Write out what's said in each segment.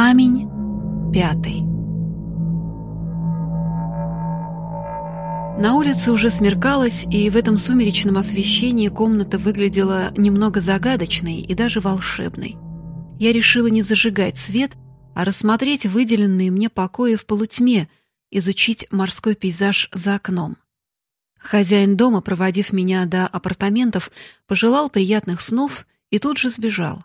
Камень пятый. На улице уже смеркалось, и в этом сумеречном освещении комната выглядела немного загадочной и даже волшебной. Я решила не зажигать свет, а рассмотреть выделенные мне покои в полутьме, изучить морской пейзаж за окном. Хозяин дома, проводив меня до апартаментов, пожелал приятных снов и тут же сбежал.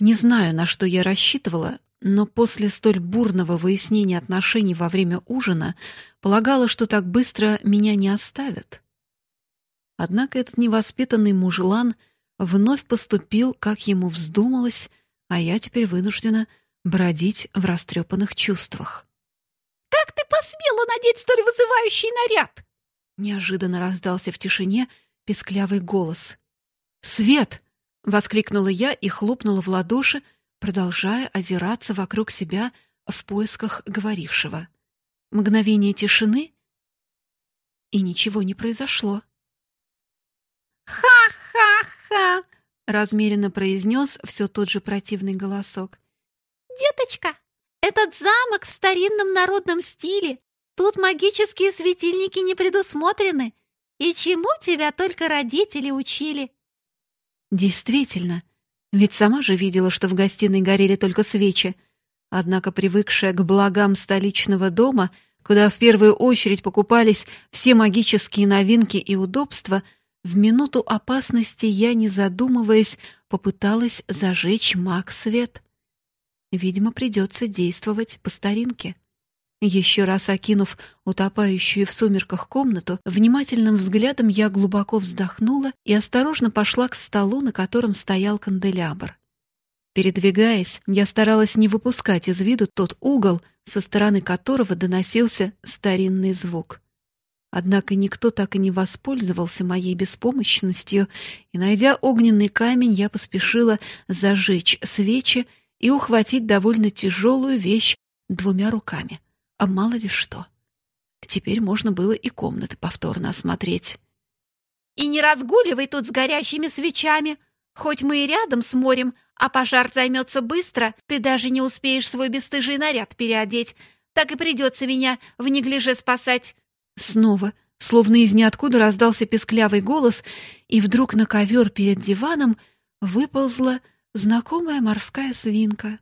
Не знаю, на что я рассчитывала, но после столь бурного выяснения отношений во время ужина полагала, что так быстро меня не оставят. Однако этот невоспитанный мужлан вновь поступил, как ему вздумалось, а я теперь вынуждена бродить в растрепанных чувствах. «Как ты посмела надеть столь вызывающий наряд?» Неожиданно раздался в тишине песклявый голос. «Свет!» — воскликнула я и хлопнула в ладоши, продолжая озираться вокруг себя в поисках говорившего. Мгновение тишины, и ничего не произошло. «Ха-ха-ха!» — размеренно произнес все тот же противный голосок. «Деточка, этот замок в старинном народном стиле. Тут магические светильники не предусмотрены. И чему тебя только родители учили?» Действительно, ведь сама же видела, что в гостиной горели только свечи. Однако, привыкшая к благам столичного дома, куда в первую очередь покупались все магические новинки и удобства, в минуту опасности я, не задумываясь, попыталась зажечь маг свет. Видимо, придется действовать по старинке. Еще раз окинув утопающую в сумерках комнату, внимательным взглядом я глубоко вздохнула и осторожно пошла к столу, на котором стоял канделябр. Передвигаясь, я старалась не выпускать из виду тот угол, со стороны которого доносился старинный звук. Однако никто так и не воспользовался моей беспомощностью, и, найдя огненный камень, я поспешила зажечь свечи и ухватить довольно тяжелую вещь двумя руками а мало ли что. Теперь можно было и комнаты повторно осмотреть. «И не разгуливай тут с горящими свечами. Хоть мы и рядом с морем, а пожар займется быстро, ты даже не успеешь свой бесстыжий наряд переодеть. Так и придется меня в неглиже спасать». Снова, словно из ниоткуда раздался песклявый голос, и вдруг на ковер перед диваном выползла знакомая морская свинка.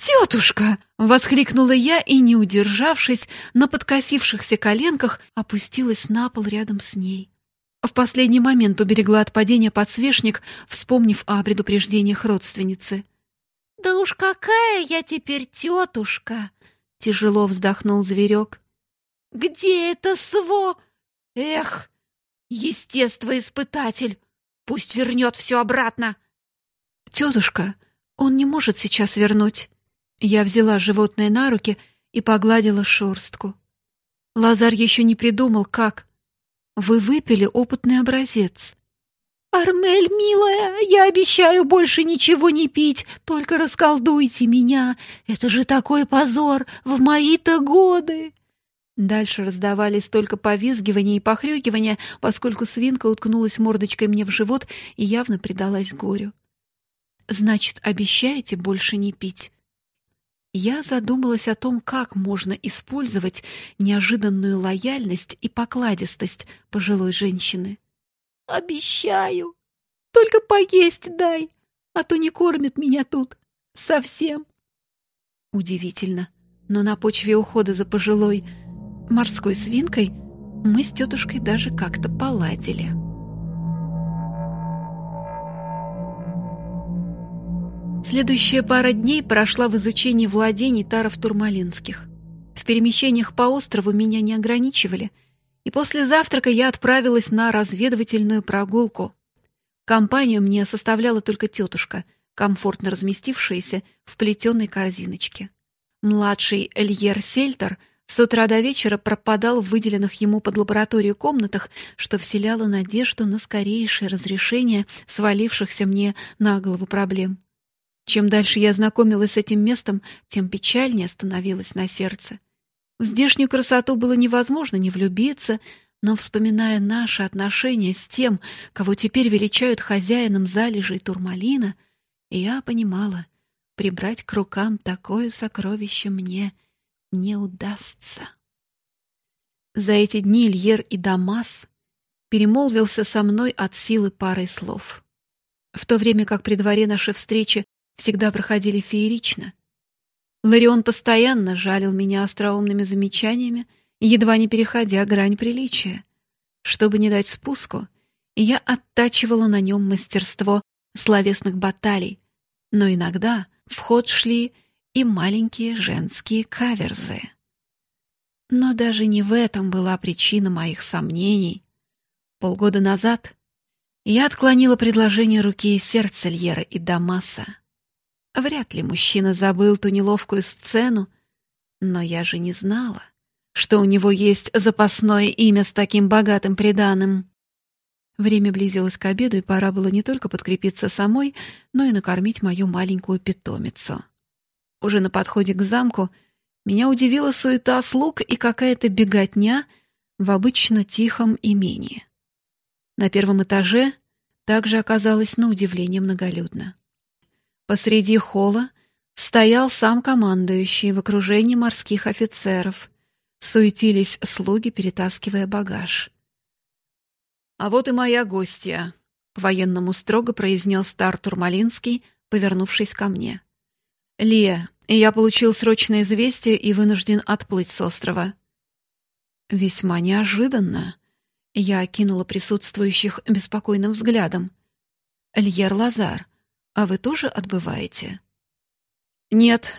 «Тетушка!» — воскликнула я и, не удержавшись, на подкосившихся коленках опустилась на пол рядом с ней. В последний момент уберегла от падения подсвечник, вспомнив о предупреждениях родственницы. «Да уж какая я теперь тетушка!» — тяжело вздохнул зверек. «Где это сво? Эх, естествоиспытатель! Пусть вернет все обратно!» «Тетушка, он не может сейчас вернуть!» Я взяла животное на руки и погладила шорстку. Лазар еще не придумал, как. Вы выпили опытный образец. «Армель, милая, я обещаю больше ничего не пить, только расколдуйте меня. Это же такой позор в мои-то годы!» Дальше раздавались только повизгивания и похрюкивания, поскольку свинка уткнулась мордочкой мне в живот и явно предалась горю. «Значит, обещаете больше не пить?» Я задумалась о том, как можно использовать неожиданную лояльность и покладистость пожилой женщины. «Обещаю. Только поесть дай, а то не кормят меня тут. Совсем». Удивительно, но на почве ухода за пожилой морской свинкой мы с тетушкой даже как-то поладили. Следующая пара дней прошла в изучении владений таров турмалинских. В перемещениях по острову меня не ограничивали, и после завтрака я отправилась на разведывательную прогулку. Компанию мне составляла только тетушка, комфортно разместившаяся в плетеной корзиночке. Младший Эльер Сельтер с утра до вечера пропадал в выделенных ему под лабораторию комнатах, что вселяло надежду на скорейшее разрешение свалившихся мне на голову проблем. Чем дальше я знакомилась с этим местом, тем печальнее становилось на сердце. В здешнюю красоту было невозможно не влюбиться, но, вспоминая наши отношения с тем, кого теперь величают хозяином залежей турмалина, я понимала, прибрать к рукам такое сокровище мне не удастся. За эти дни Льер и Дамас перемолвился со мной от силы парой слов. В то время как при дворе наши встречи всегда проходили феерично. Ларион постоянно жалил меня остроумными замечаниями, едва не переходя грань приличия. Чтобы не дать спуску, я оттачивала на нем мастерство словесных баталий, но иногда в ход шли и маленькие женские каверзы. Но даже не в этом была причина моих сомнений. Полгода назад я отклонила предложение руки и сердца Льера и Дамаса. Вряд ли мужчина забыл ту неловкую сцену, но я же не знала, что у него есть запасное имя с таким богатым приданым. Время близилось к обеду, и пора было не только подкрепиться самой, но и накормить мою маленькую питомицу. Уже на подходе к замку меня удивила суета слуг и какая-то беготня в обычно тихом имении. На первом этаже также оказалось на удивление многолюдно. Посреди холла стоял сам командующий в окружении морских офицеров. Суетились слуги, перетаскивая багаж. «А вот и моя гостья», — по-военному строго произнес Тартур Малинский, повернувшись ко мне. «Лия, я получил срочное известие и вынужден отплыть с острова». «Весьма неожиданно», я окинула присутствующих беспокойным взглядом. «Льер Лазар, а вы тоже отбываете?» «Нет.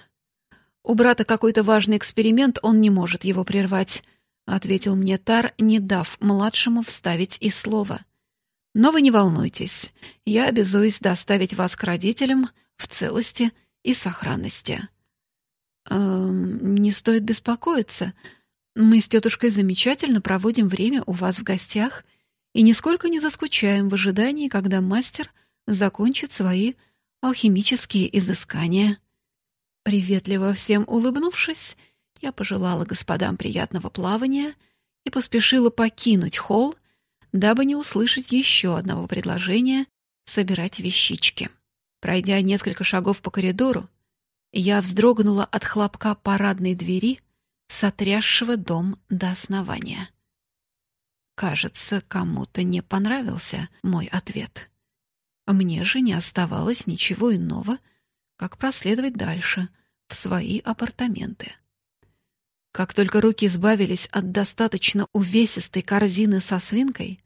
У брата какой-то важный эксперимент, он не может его прервать», — ответил мне Тар, не дав младшему вставить и слова. «Но вы не волнуйтесь, я обязуюсь доставить вас к родителям в целости и сохранности». «Эм, не стоит беспокоиться», мы с тетушкой замечательно проводим время у вас в гостях и нисколько не заскучаем в ожидании, когда мастер закончит свои алхимические изыскания. Приветливо всем улыбнувшись, я пожелала господам приятного плавания и поспешила покинуть холл, дабы не услышать еще одного предложения собирать вещички. Пройдя несколько шагов по коридору, я вздрогнула от хлопка парадной двери — сотрясшего дом до основания. Кажется, кому-то не понравился мой ответ. Мне же не оставалось ничего иного, как проследовать дальше в свои апартаменты. Как только руки избавились от достаточно увесистой корзины со свинкой,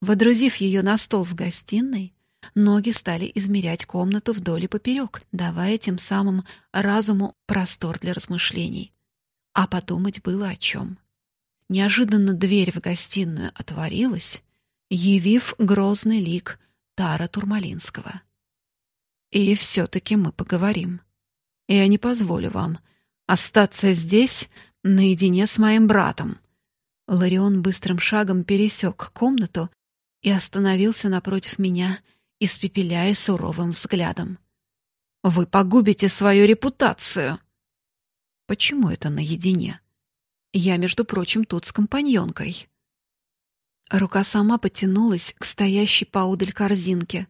водрузив ее на стол в гостиной, ноги стали измерять комнату вдоль и поперек, давая тем самым разуму простор для размышлений. А подумать было о чем. Неожиданно дверь в гостиную отворилась, явив грозный лик Тара Турмалинского. И все-таки мы поговорим. Я не позволю вам остаться здесь наедине с моим братом. Ларион быстрым шагом пересек комнату и остановился напротив меня, испепеляя суровым взглядом. Вы погубите свою репутацию. Почему это наедине? Я, между прочим, тут с компаньонкой. Рука сама потянулась к стоящей поодаль корзинке.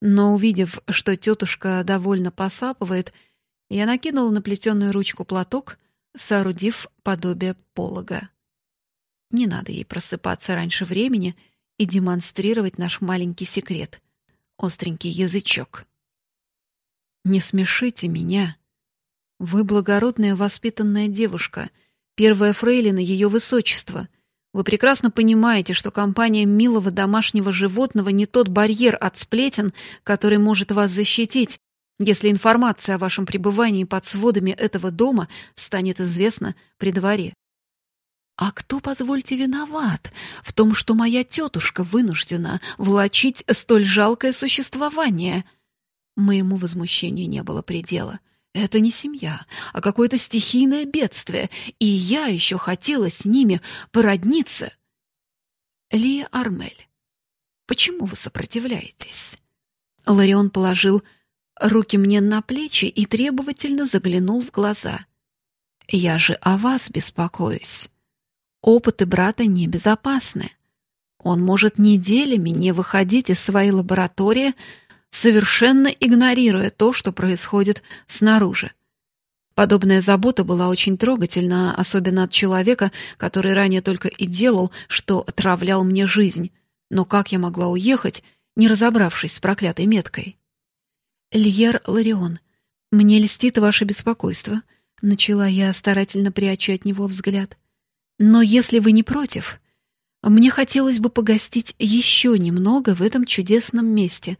Но, увидев, что тетушка довольно посапывает, я накинула на плетеную ручку платок, соорудив подобие полога. Не надо ей просыпаться раньше времени и демонстрировать наш маленький секрет — остренький язычок. «Не смешите меня», вы благородная воспитанная девушка, первая фрейлина ее высочества. Вы прекрасно понимаете, что компания милого домашнего животного не тот барьер от сплетен, который может вас защитить, если информация о вашем пребывании под сводами этого дома станет известна при дворе. А кто, позвольте, виноват в том, что моя тетушка вынуждена влачить столь жалкое существование? Моему возмущению не было предела. Это не семья, а какое-то стихийное бедствие, и я еще хотела с ними породниться. Лия Армель, почему вы сопротивляетесь? Ларион положил руки мне на плечи и требовательно заглянул в глаза. Я же о вас беспокоюсь. Опыты брата небезопасны. Он может неделями не выходить из своей лаборатории, совершенно игнорируя то, что происходит снаружи. Подобная забота была очень трогательна, особенно от человека, который ранее только и делал, что отравлял мне жизнь. Но как я могла уехать, не разобравшись с проклятой меткой? «Льер Ларион, мне льстит ваше беспокойство», — начала я, старательно пряча от него взгляд. «Но если вы не против, мне хотелось бы погостить еще немного в этом чудесном месте.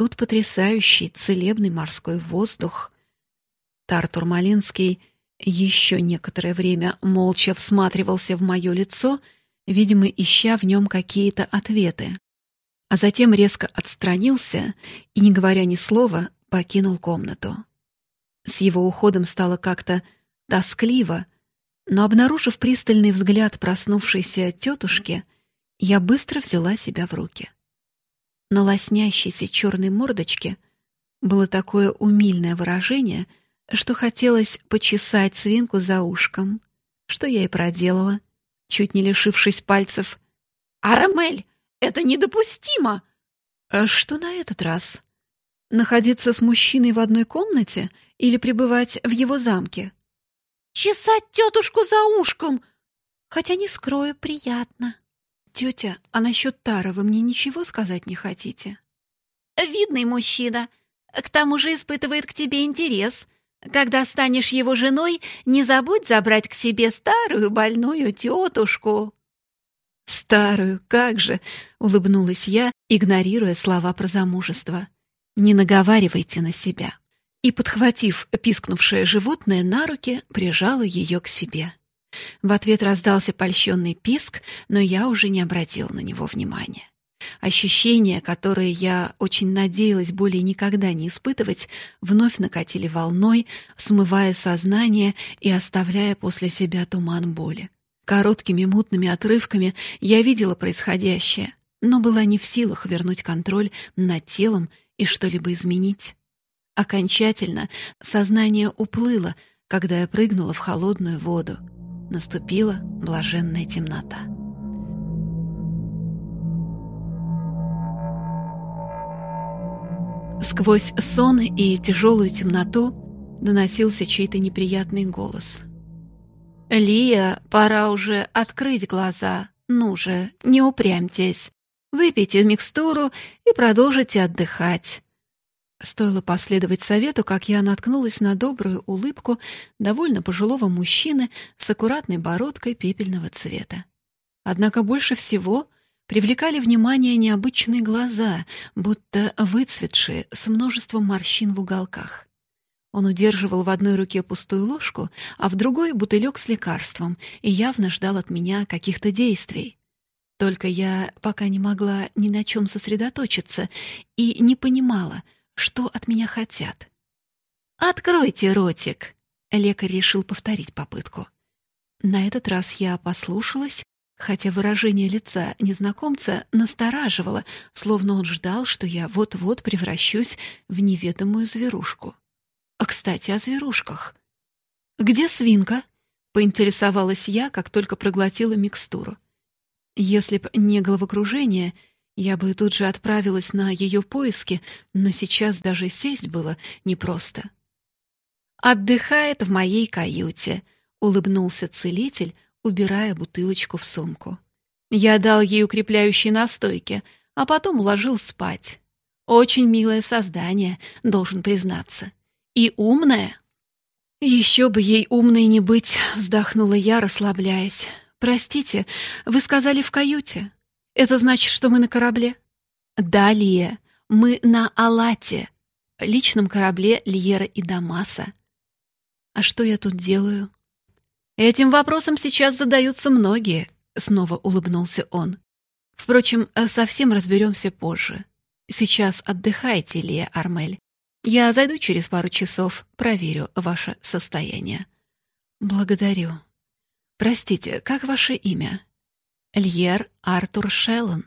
Тут потрясающий целебный морской воздух». Тартур Малинский еще некоторое время молча всматривался в мое лицо, видимо, ища в нем какие-то ответы. А затем резко отстранился и, не говоря ни слова, покинул комнату. С его уходом стало как-то тоскливо, но, обнаружив пристальный взгляд проснувшейся тетушки, я быстро взяла себя в руки. На лоснящейся черной мордочке было такое умильное выражение — что хотелось почесать свинку за ушком, что я и проделала, чуть не лишившись пальцев. «Арамель, это недопустимо!» «А что на этот раз? Находиться с мужчиной в одной комнате или пребывать в его замке?» «Чесать тетушку за ушком! Хотя, не скрою, приятно». «Тетя, а насчет Тара вы мне ничего сказать не хотите?» «Видный мужчина. К тому же испытывает к тебе интерес. Когда станешь его женой, не забудь забрать к себе старую больную тетушку». «Старую, как же!» — улыбнулась я, игнорируя слова про замужество. «Не наговаривайте на себя». И, подхватив пискнувшее животное на руки, прижала ее к себе. В ответ раздался польщенный писк, но я уже не обратил на него внимания. Ощущения, которые я очень надеялась более никогда не испытывать, вновь накатили волной, смывая сознание и оставляя после себя туман боли. Короткими мутными отрывками я видела происходящее, но была не в силах вернуть контроль над телом и что-либо изменить. Окончательно сознание уплыло, когда я прыгнула в холодную воду. Наступила блаженная темнота. Сквозь сон и тяжелую темноту доносился чей-то неприятный голос. «Лия, пора уже открыть глаза. Ну же, не упрямьтесь. Выпейте микстуру и продолжите отдыхать». Стоило последовать совету, как я наткнулась на добрую улыбку довольно пожилого мужчины с аккуратной бородкой пепельного цвета. Однако больше всего привлекали внимание необычные глаза, будто выцветшие, с множеством морщин в уголках. Он удерживал в одной руке пустую ложку, а в другой — бутылек с лекарством, и явно ждал от меня каких-то действий. Только я пока не могла ни на чем сосредоточиться и не понимала, что от меня хотят. «Откройте ротик!» — лекарь решил повторить попытку. На этот раз я послушалась хотя выражение лица незнакомца настораживало, словно он ждал, что я вот-вот превращусь в неведомую зверушку. А, кстати, о зверушках. «Где свинка?» — поинтересовалась я, как только проглотила микстуру. Если б не головокружение, я бы тут же отправилась на ее поиски, но сейчас даже сесть было непросто. «Отдыхает в моей каюте», — улыбнулся целитель, убирая бутылочку в сумку. Я дал ей укрепляющие настойки, а потом уложил спать. Очень милое создание, должен признаться. И умное. Еще бы ей умной не быть, вздохнула я, расслабляясь. Простите, вы сказали в каюте. Это значит, что мы на корабле? Далее, мы на Алате, личном корабле Льера и Дамаса. А что я тут делаю? Этим вопросом сейчас задаются многие, снова улыбнулся он. Впрочем, совсем разберемся позже. Сейчас отдыхайте, Лия Армель. Я зайду через пару часов, проверю ваше состояние. Благодарю. Простите, как ваше имя? Льер Артур Шеллон.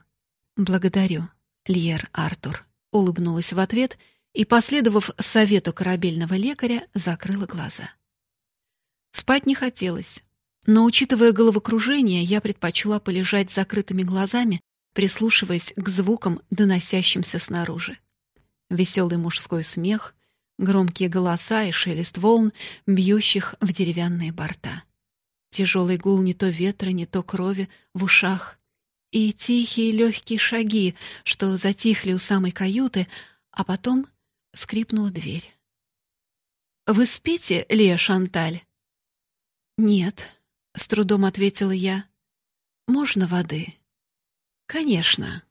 Благодарю, Льер Артур. Улыбнулась в ответ и, последовав совету корабельного лекаря, закрыла глаза. Спать не хотелось, но, учитывая головокружение, я предпочла полежать с закрытыми глазами, прислушиваясь к звукам, доносящимся снаружи. веселый мужской смех, громкие голоса и шелест волн, бьющих в деревянные борта. Тяжелый гул не то ветра, не то крови в ушах. И тихие легкие шаги, что затихли у самой каюты, а потом скрипнула дверь. «Вы спите, Лия Шанталь?» «Нет», — с трудом ответила я. «Можно воды?» «Конечно».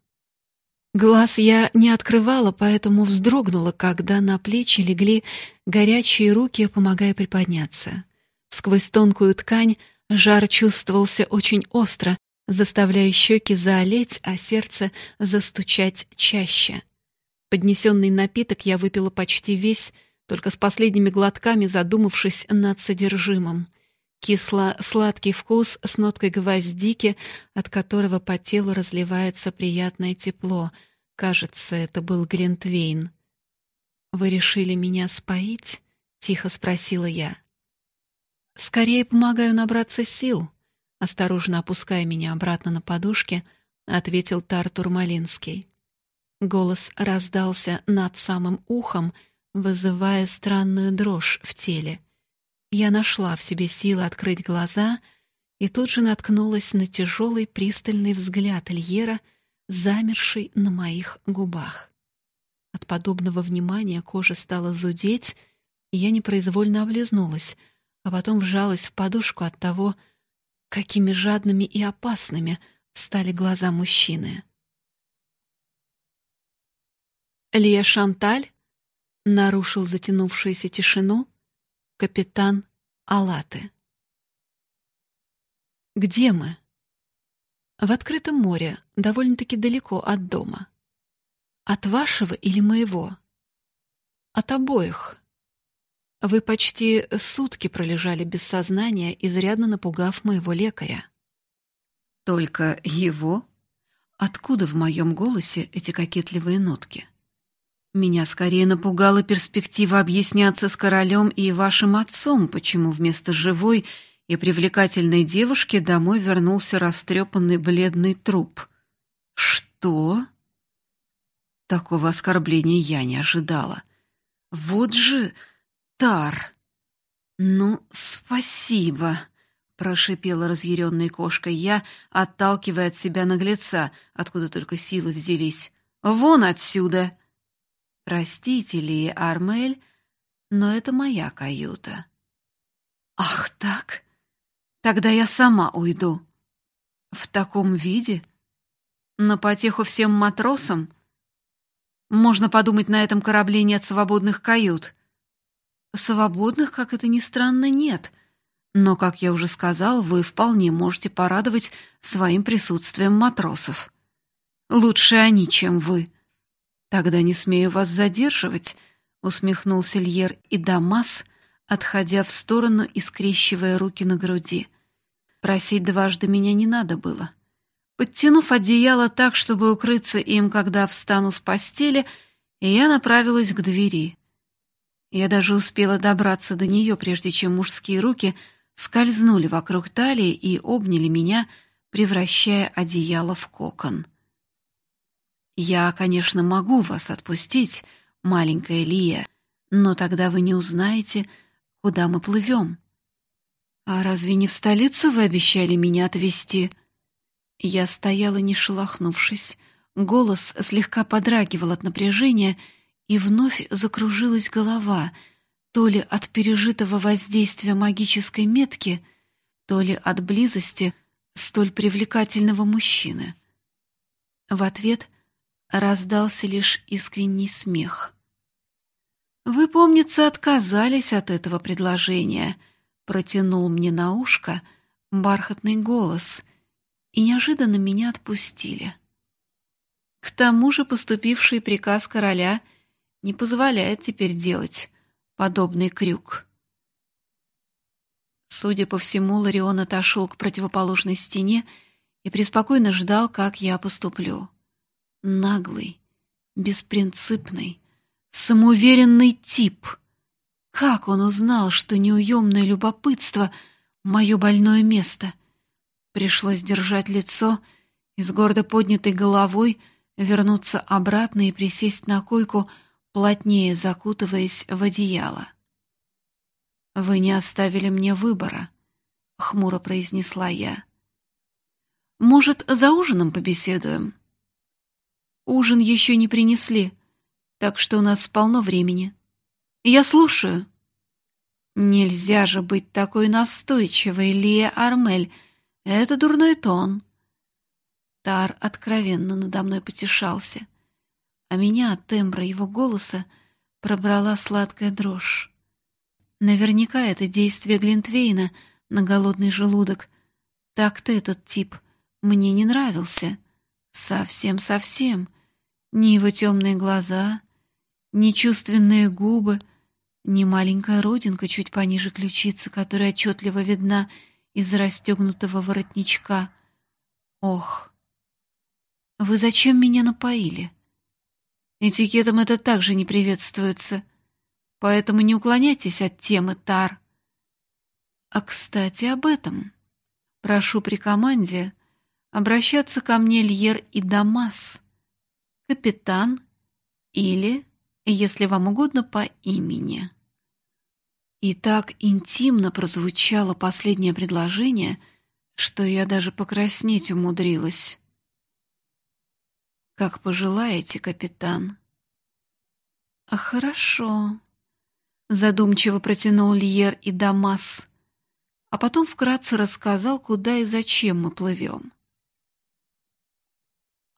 Глаз я не открывала, поэтому вздрогнула, когда на плечи легли горячие руки, помогая приподняться. Сквозь тонкую ткань жар чувствовался очень остро, заставляя щеки заолеть, а сердце застучать чаще. Поднесенный напиток я выпила почти весь, только с последними глотками задумавшись над содержимым. Кисло-сладкий вкус с ноткой гвоздики, от которого по телу разливается приятное тепло. Кажется, это был Глинтвейн. «Вы решили меня споить?» — тихо спросила я. «Скорее помогаю набраться сил», — осторожно опуская меня обратно на подушки, ответил Тартур Малинский. Голос раздался над самым ухом, вызывая странную дрожь в теле — я нашла в себе силы открыть глаза и тут же наткнулась на тяжелый пристальный взгляд Льера, замерший на моих губах. От подобного внимания кожа стала зудеть, и я непроизвольно облизнулась, а потом вжалась в подушку от того, какими жадными и опасными стали глаза мужчины. Лия Шанталь нарушил затянувшуюся тишину капитан Алаты. Где мы? В открытом море, довольно-таки далеко от дома. От вашего или моего? От обоих. Вы почти сутки пролежали без сознания, изрядно напугав моего лекаря. Только его? Откуда в моем голосе эти кокетливые нотки? Меня скорее напугала перспектива объясняться с королем и вашим отцом, почему вместо живой и привлекательной девушки домой вернулся растрепанный бледный труп. Что? Такого оскорбления я не ожидала. Вот же Тар. Ну, спасибо, прошипела разъяренная кошка я, отталкивая от себя наглеца, откуда только силы взялись. Вон отсюда. Простите ли, Армель, но это моя каюта. Ах, так? Тогда я сама уйду. В таком виде? На потеху всем матросам? Можно подумать, на этом корабле нет свободных кают. Свободных, как это ни странно, нет. Но, как я уже сказал, вы вполне можете порадовать своим присутствием матросов. Лучше они, чем вы. Тогда не смею вас задерживать, усмехнулся Льер и Дамас, отходя в сторону и скрещивая руки на груди. Просить дважды меня не надо было. Подтянув одеяло так, чтобы укрыться им, когда встану с постели, я направилась к двери. Я даже успела добраться до нее, прежде чем мужские руки скользнули вокруг талии и обняли меня, превращая одеяло в кокон. Я, конечно, могу вас отпустить, маленькая Лия, но тогда вы не узнаете, куда мы плывем. А разве не в столицу вы обещали меня отвезти? Я стояла, не шелохнувшись. Голос слегка подрагивал от напряжения, и вновь закружилась голова, то ли от пережитого воздействия магической метки, то ли от близости столь привлекательного мужчины. В ответ раздался лишь искренний смех. «Вы, помнится, отказались от этого предложения», — протянул мне на ушко бархатный голос, и неожиданно меня отпустили. К тому же поступивший приказ короля не позволяет теперь делать подобный крюк. Судя по всему, Ларион отошел к противоположной стене и преспокойно ждал, как я поступлю. Наглый, беспринципный, самоуверенный тип. Как он узнал, что неуемное любопытство — мое больное место? Пришлось держать лицо и с гордо поднятой головой вернуться обратно и присесть на койку плотнее закутываясь в одеяло. «Вы не оставили мне выбора», — хмуро произнесла я. «Может, за ужином побеседуем?» «Ужин еще не принесли, так что у нас полно времени. Я слушаю». «Нельзя же быть такой настойчивой, Лия Армель. Это дурной тон». Тар откровенно надо мной потешался, а меня от тембра его голоса пробрала сладкая дрожь. Наверняка это действие Глинтвейна на голодный желудок. Так-то этот тип мне не нравился. Совсем-совсем. Ни его темные глаза, ни чувственные губы, ни маленькая родинка чуть пониже ключицы, которая отчетливо видна из расстегнутого воротничка. Ох! Вы зачем меня напоили? Этикетом это также не приветствуется поэтому не уклоняйтесь от темы, Тар. А, кстати, об этом. Прошу при команде обращаться ко мне Льер и Дамас, капитан или, если вам угодно, по имени. И так интимно прозвучало последнее предложение, что я даже покраснеть умудрилась. Как пожелаете, капитан. А хорошо задумчиво протянул Льер и Дамас, а потом вкратце рассказал, куда и зачем мы плывем.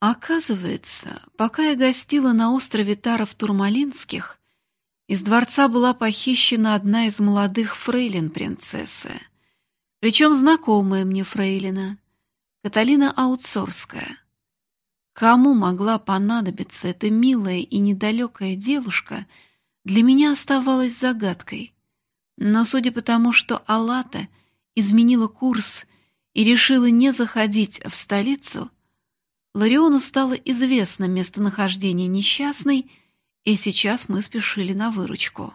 Оказывается, пока я гостила на острове Таров Турмалинских, из дворца была похищена одна из молодых фрейлин принцессы, причем знакомая мне фрейлина, Каталина Аутсорская. Кому могла понадобиться эта милая и недалекая девушка — для меня оставалось загадкой. Но судя по тому, что Алата изменила курс и решила не заходить в столицу, Лариону стало известно местонахождение несчастной, и сейчас мы спешили на выручку.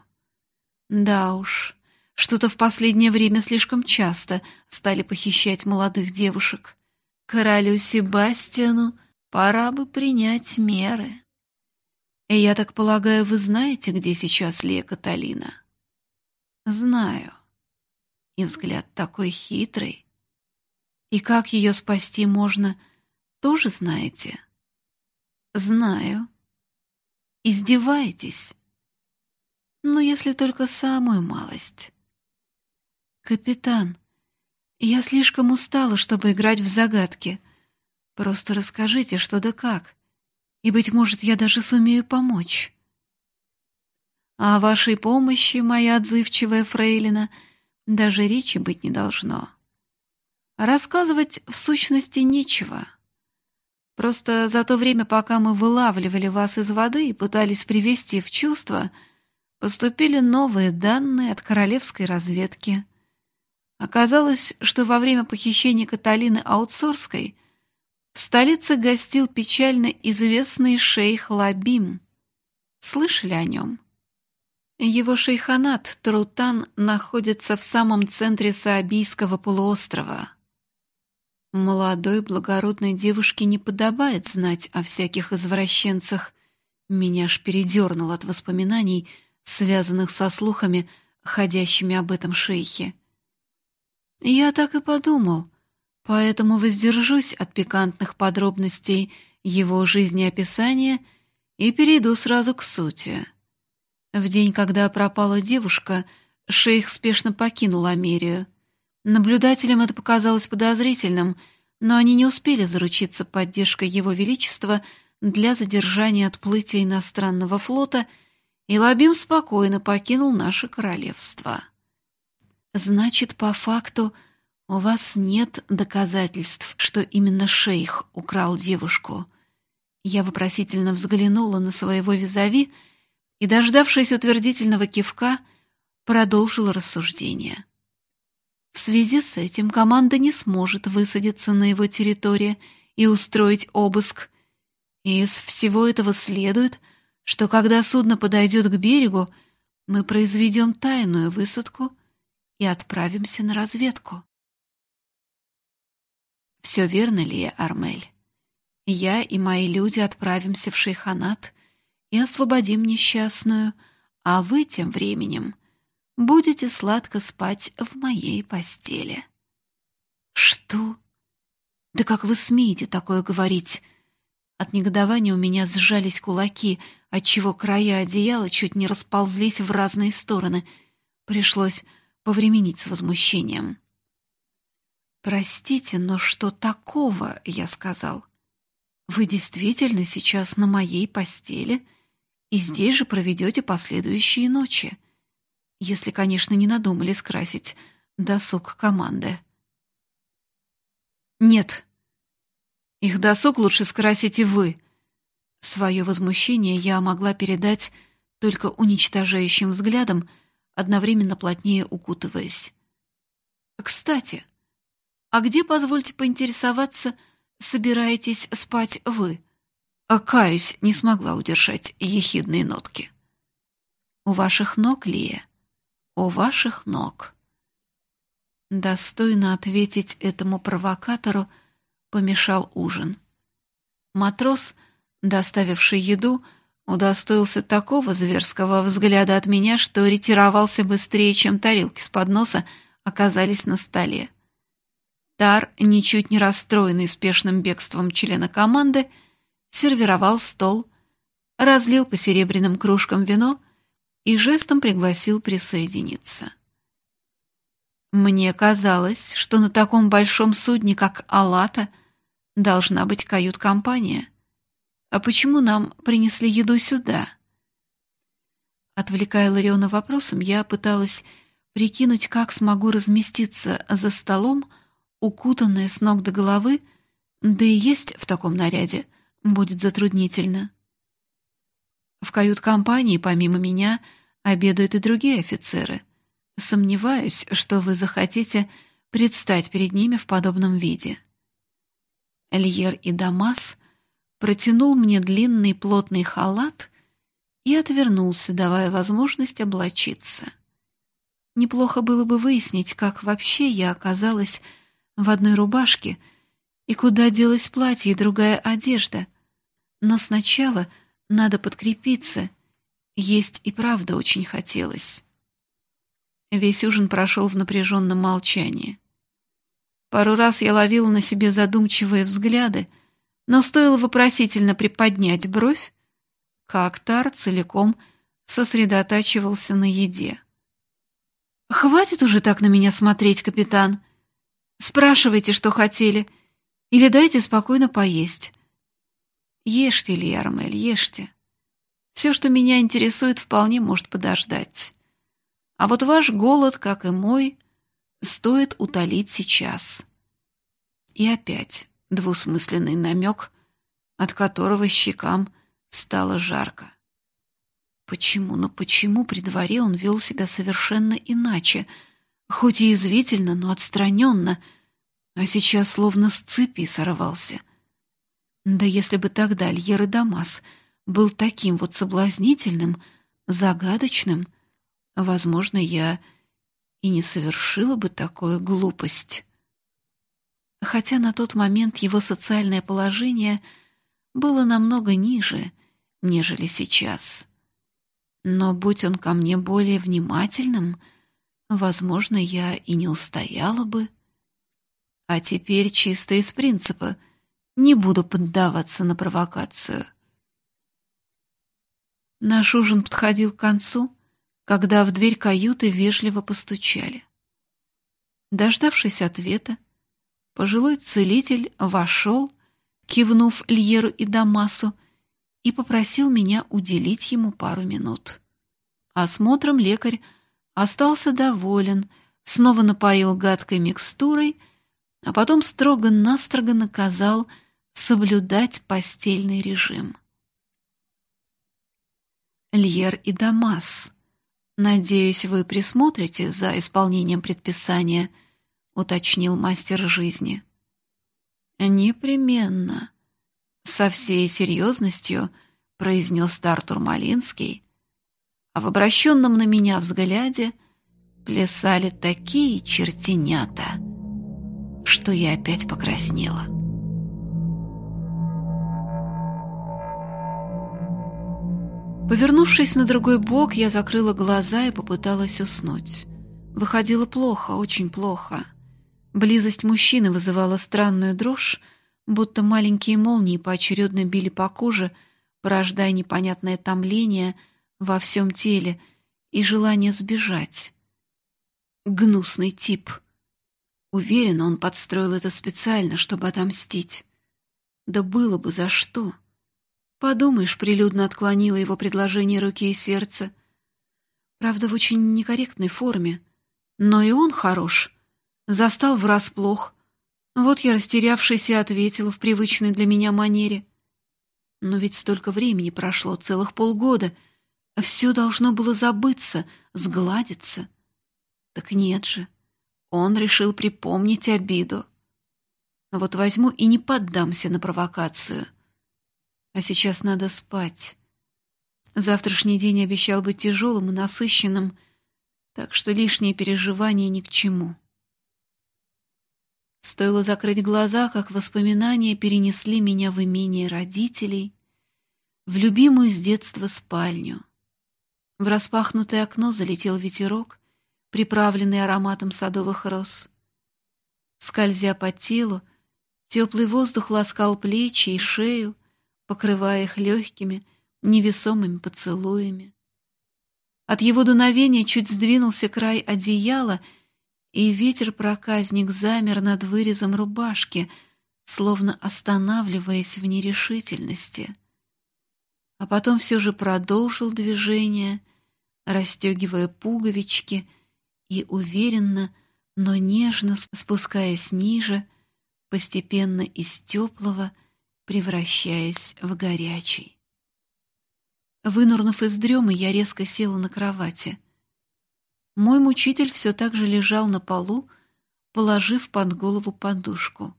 Да уж, что-то в последнее время слишком часто стали похищать молодых девушек. Королю Себастьяну пора бы принять меры. «Я так полагаю, вы знаете, где сейчас Лия Каталина?» «Знаю». И взгляд такой хитрый. «И как ее спасти можно, тоже знаете?» «Знаю». «Издеваетесь?» «Ну, если только самую малость». «Капитан, я слишком устала, чтобы играть в загадки. Просто расскажите, что да как и, быть может, я даже сумею помочь. О вашей помощи, моя отзывчивая фрейлина, даже речи быть не должно. Рассказывать в сущности нечего. Просто за то время, пока мы вылавливали вас из воды и пытались привести в чувство, поступили новые данные от королевской разведки. Оказалось, что во время похищения Каталины Аутсорской в столице гостил печально известный шейх Лабим. Слышали о нем? Его шейханат Трутан находится в самом центре Саабийского полуострова. Молодой благородной девушке не подобает знать о всяких извращенцах. Меня аж передернуло от воспоминаний, связанных со слухами, ходящими об этом шейхе. Я так и подумал — поэтому воздержусь от пикантных подробностей его жизнеописания и перейду сразу к сути. В день, когда пропала девушка, шейх спешно покинул Америю. Наблюдателям это показалось подозрительным, но они не успели заручиться поддержкой Его Величества для задержания отплытия иностранного флота, и Лабим спокойно покинул наше королевство. Значит, по факту «У вас нет доказательств, что именно шейх украл девушку?» Я вопросительно взглянула на своего визави и, дождавшись утвердительного кивка, продолжила рассуждение. В связи с этим команда не сможет высадиться на его территории и устроить обыск. Из всего этого следует, что когда судно подойдет к берегу, мы произведем тайную высадку и отправимся на разведку. Все верно ли, Армель? Я и мои люди отправимся в Шейханат и освободим несчастную, а вы тем временем будете сладко спать в моей постели». «Что? Да как вы смеете такое говорить?» От негодования у меня сжались кулаки, отчего края одеяла чуть не расползлись в разные стороны. Пришлось повременить с возмущением. «Простите, но что такого?» — я сказал. «Вы действительно сейчас на моей постели и здесь же проведете последующие ночи, если, конечно, не надумали скрасить досуг команды». «Нет», их досуг лучше скрасите вы. Свое возмущение я могла передать только уничтожающим взглядом, одновременно плотнее укутываясь. Кстати, а где, позвольте поинтересоваться, собираетесь спать вы? А каюсь, не смогла удержать ехидные нотки. У ваших ног, Лия, у ваших ног. Достойно ответить этому провокатору помешал ужин. Матрос, доставивший еду, удостоился такого зверского взгляда от меня, что ретировался быстрее, чем тарелки с подноса оказались на столе. Тар, ничуть не расстроенный спешным бегством члена команды, сервировал стол, разлил по серебряным кружкам вино и жестом пригласил присоединиться. Мне казалось, что на таком большом судне, как Алата, должна быть кают-компания. А почему нам принесли еду сюда? Отвлекая Лариона вопросом, я пыталась прикинуть, как смогу разместиться за столом, укутанная с ног до головы, да и есть в таком наряде будет затруднительно. В кают-компании, помимо меня, обедают и другие офицеры — Сомневаюсь, что вы захотите предстать перед ними в подобном виде. Эльер и Дамас протянул мне длинный плотный халат и отвернулся, давая возможность облачиться. Неплохо было бы выяснить, как вообще я оказалась в одной рубашке и куда делось платье и другая одежда. Но сначала надо подкрепиться. Есть и правда очень хотелось. Весь ужин прошел в напряженном молчании. Пару раз я ловил на себе задумчивые взгляды, но стоило вопросительно приподнять бровь, как Тар целиком сосредотачивался на еде. «Хватит уже так на меня смотреть, капитан. Спрашивайте, что хотели, или дайте спокойно поесть. Ешьте, Лиармель, ешьте. Все, что меня интересует, вполне может подождать». А вот ваш голод, как и мой, стоит утолить сейчас. И опять двусмысленный намек, от которого щекам стало жарко. Почему, но почему при дворе он вел себя совершенно иначе, хоть и извительно, но отстраненно, а сейчас словно с цепи сорвался? Да если бы тогда Льер и Дамас был таким вот соблазнительным, загадочным — Возможно, я и не совершила бы такую глупость. Хотя на тот момент его социальное положение было намного ниже, нежели сейчас. Но будь он ко мне более внимательным, возможно, я и не устояла бы. А теперь чисто из принципа не буду поддаваться на провокацию. Наш ужин подходил к концу, когда в дверь каюты вежливо постучали. Дождавшись ответа, пожилой целитель вошел, кивнув Льеру и Дамасу, и попросил меня уделить ему пару минут. Осмотром лекарь остался доволен, снова напоил гадкой микстурой, а потом строго-настрого наказал соблюдать постельный режим. Льер и Дамас «Надеюсь, вы присмотрите за исполнением предписания», — уточнил мастер жизни. «Непременно», — со всей серьезностью произнес Артур Малинский, а в обращенном на меня взгляде плясали такие чертенята, что я опять покраснела. Повернувшись на другой бок, я закрыла глаза и попыталась уснуть. Выходило плохо, очень плохо. Близость мужчины вызывала странную дрожь, будто маленькие молнии поочередно били по коже, порождая непонятное томление во всем теле и желание сбежать. Гнусный тип. Уверен, он подстроил это специально, чтобы отомстить. Да было бы за что. Подумаешь, прилюдно отклонила его предложение руки и сердца. Правда, в очень некорректной форме. Но и он хорош. Застал врасплох. Вот я, растерявшись, ответила в привычной для меня манере. Но ведь столько времени прошло, целых полгода. Все должно было забыться, сгладиться. Так нет же. Он решил припомнить обиду. Вот возьму и не поддамся на провокацию. А сейчас надо спать. Завтрашний день обещал быть тяжелым и насыщенным, так что лишние переживания ни к чему. Стоило закрыть глаза, как воспоминания перенесли меня в имение родителей, в любимую с детства спальню. В распахнутое окно залетел ветерок, приправленный ароматом садовых роз. Скользя по телу, теплый воздух ласкал плечи и шею, покрывая их легкими, невесомыми поцелуями. От его дуновения чуть сдвинулся край одеяла, и ветер-проказник замер над вырезом рубашки, словно останавливаясь в нерешительности. А потом все же продолжил движение, расстегивая пуговички и уверенно, но нежно спускаясь ниже, постепенно из теплого — превращаясь в горячий. Вынурнув из дремы, я резко села на кровати. Мой мучитель все так же лежал на полу, положив под голову подушку.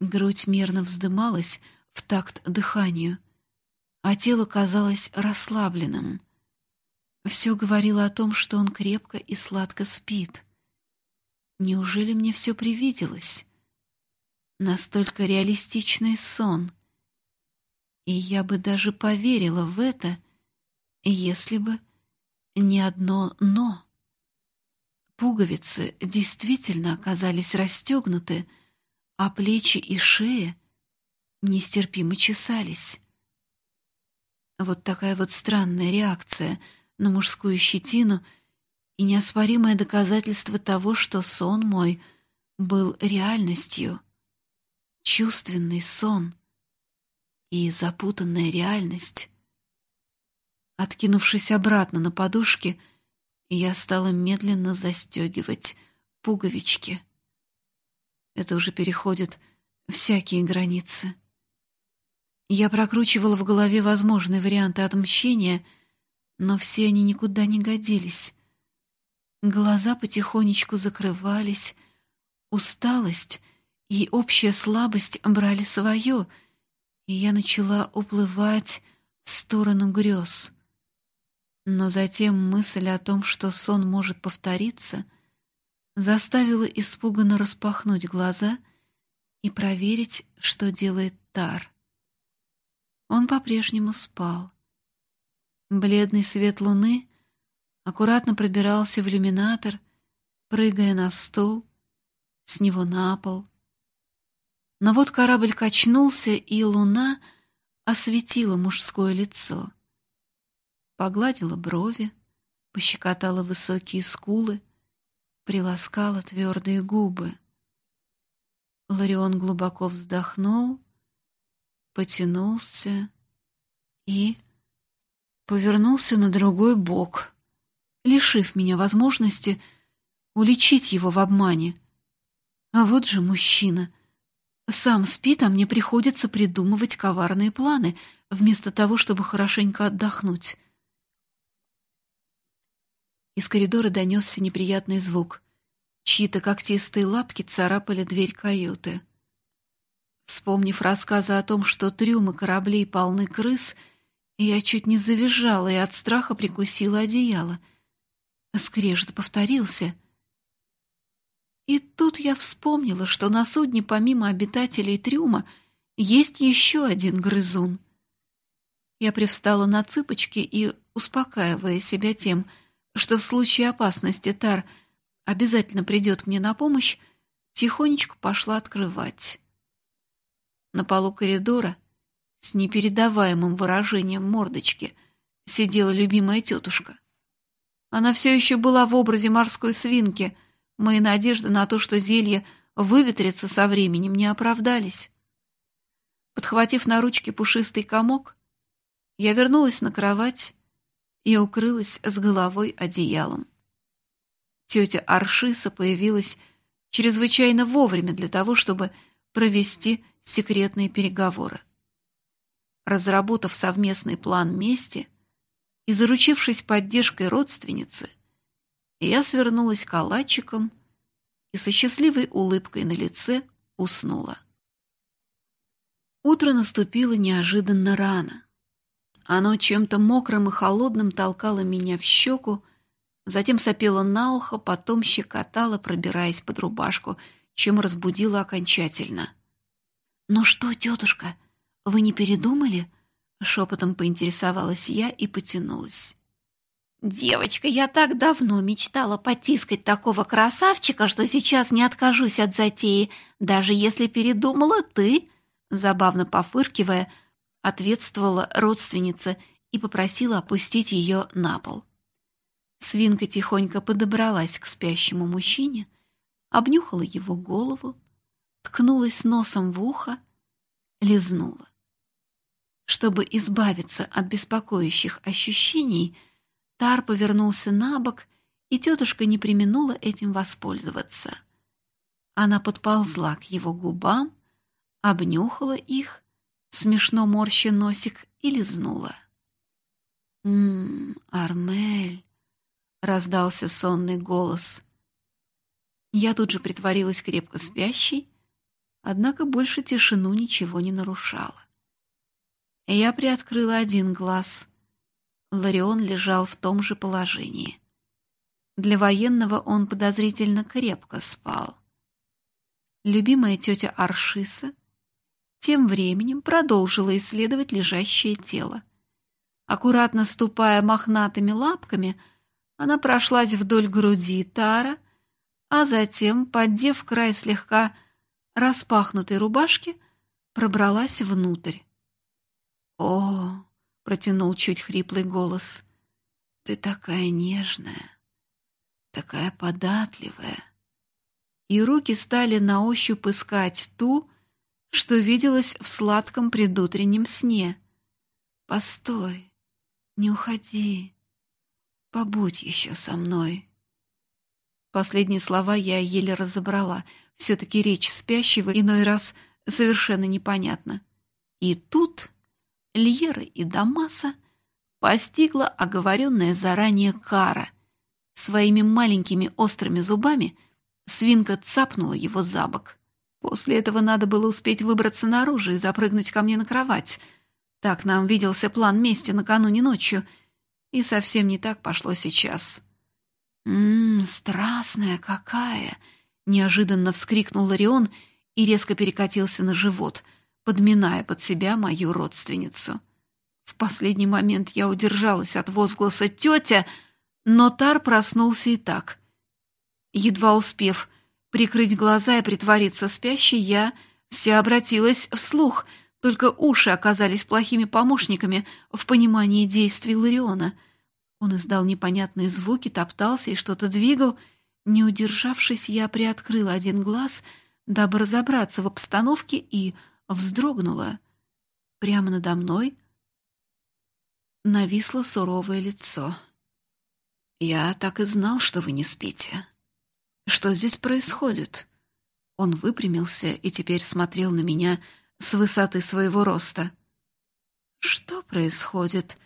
Грудь мерно вздымалась в такт дыханию, а тело казалось расслабленным. Все говорило о том, что он крепко и сладко спит. Неужели мне все привиделось? настолько реалистичный сон. И я бы даже поверила в это, если бы не одно «но». Пуговицы действительно оказались расстегнуты, а плечи и шея нестерпимо чесались. Вот такая вот странная реакция на мужскую щетину и неоспоримое доказательство того, что сон мой был реальностью — чувственный сон и запутанная реальность. Откинувшись обратно на подушке, я стала медленно застегивать пуговички. Это уже переходит всякие границы. Я прокручивала в голове возможные варианты отмщения, но все они никуда не годились. Глаза потихонечку закрывались, усталость и общая слабость брали свое, и я начала уплывать в сторону грез. Но затем мысль о том, что сон может повториться, заставила испуганно распахнуть глаза и проверить, что делает Тар. Он по-прежнему спал. Бледный свет луны аккуратно пробирался в иллюминатор, прыгая на стол, с него на пол — но вот корабль качнулся, и луна осветила мужское лицо. Погладила брови, пощекотала высокие скулы, приласкала твердые губы. Ларион глубоко вздохнул, потянулся и повернулся на другой бок, лишив меня возможности уличить его в обмане. А вот же мужчина — сам спит, а мне приходится придумывать коварные планы, вместо того, чтобы хорошенько отдохнуть. Из коридора донесся неприятный звук. Чьи-то когтистые лапки царапали дверь каюты. Вспомнив рассказы о том, что трюмы кораблей полны крыс, я чуть не завизжала и от страха прикусила одеяло. Скрежет повторился — и тут я вспомнила, что на судне помимо обитателей трюма есть еще один грызун. Я привстала на цыпочки и, успокаивая себя тем, что в случае опасности Тар обязательно придет мне на помощь, тихонечко пошла открывать. На полу коридора с непередаваемым выражением мордочки сидела любимая тетушка. Она все еще была в образе морской свинки. Мои надежды на то, что зелье выветрится со временем, не оправдались. Подхватив на ручки пушистый комок, я вернулась на кровать и укрылась с головой одеялом. Тетя Аршиса появилась чрезвычайно вовремя для того, чтобы провести секретные переговоры. Разработав совместный план мести и заручившись поддержкой родственницы, я свернулась калачиком и со счастливой улыбкой на лице уснула. Утро наступило неожиданно рано. Оно чем-то мокрым и холодным толкало меня в щеку, затем сопело на ухо, потом щекотало, пробираясь под рубашку, чем разбудило окончательно. «Ну что, тетушка, вы не передумали?» Шепотом поинтересовалась я и потянулась. «Девочка, я так давно мечтала потискать такого красавчика, что сейчас не откажусь от затеи, даже если передумала ты», забавно пофыркивая, ответствовала родственница и попросила опустить ее на пол. Свинка тихонько подобралась к спящему мужчине, обнюхала его голову, ткнулась носом в ухо, лизнула. Чтобы избавиться от беспокоящих ощущений, Тар повернулся на бок, и тетушка не применула этим воспользоваться. Она подползла к его губам, обнюхала их, смешно морща носик и лизнула. «Ммм, Армель!» — раздался сонный голос. Я тут же притворилась крепко спящей, однако больше тишину ничего не нарушала. Я приоткрыла один глаз. Ларион лежал в том же положении. Для военного он подозрительно крепко спал. Любимая тетя Аршиса тем временем продолжила исследовать лежащее тело. Аккуратно ступая мохнатыми лапками, она прошлась вдоль груди Тара, а затем, поддев край слегка распахнутой рубашки, пробралась внутрь. «О!» — протянул чуть хриплый голос. «Ты такая нежная, такая податливая». И руки стали на ощупь искать ту, что виделось в сладком предутреннем сне. «Постой, не уходи, побудь еще со мной». Последние слова я еле разобрала. Все-таки речь спящего иной раз совершенно непонятна. И тут Льеры и Дамаса постигла оговоренная заранее кара. Своими маленькими острыми зубами свинка цапнула его за бок. После этого надо было успеть выбраться наружу и запрыгнуть ко мне на кровать. Так нам виделся план мести накануне ночью. И совсем не так пошло сейчас. «Ммм, страстная какая!» — неожиданно вскрикнул Ларион и резко перекатился на живот, подминая под себя мою родственницу. В последний момент я удержалась от возгласа «Тетя!», но Тар проснулся и так. Едва успев Прикрыть глаза и притвориться спящей я вся обратилась вслух, только уши оказались плохими помощниками в понимании действий Лариона. Он издал непонятные звуки, топтался и что-то двигал. Не удержавшись, я приоткрыла один глаз, дабы разобраться в обстановке, и вздрогнула. Прямо надо мной нависло суровое лицо. «Я так и знал, что вы не спите», что здесь происходит? Он выпрямился и теперь смотрел на меня с высоты своего роста. Что происходит?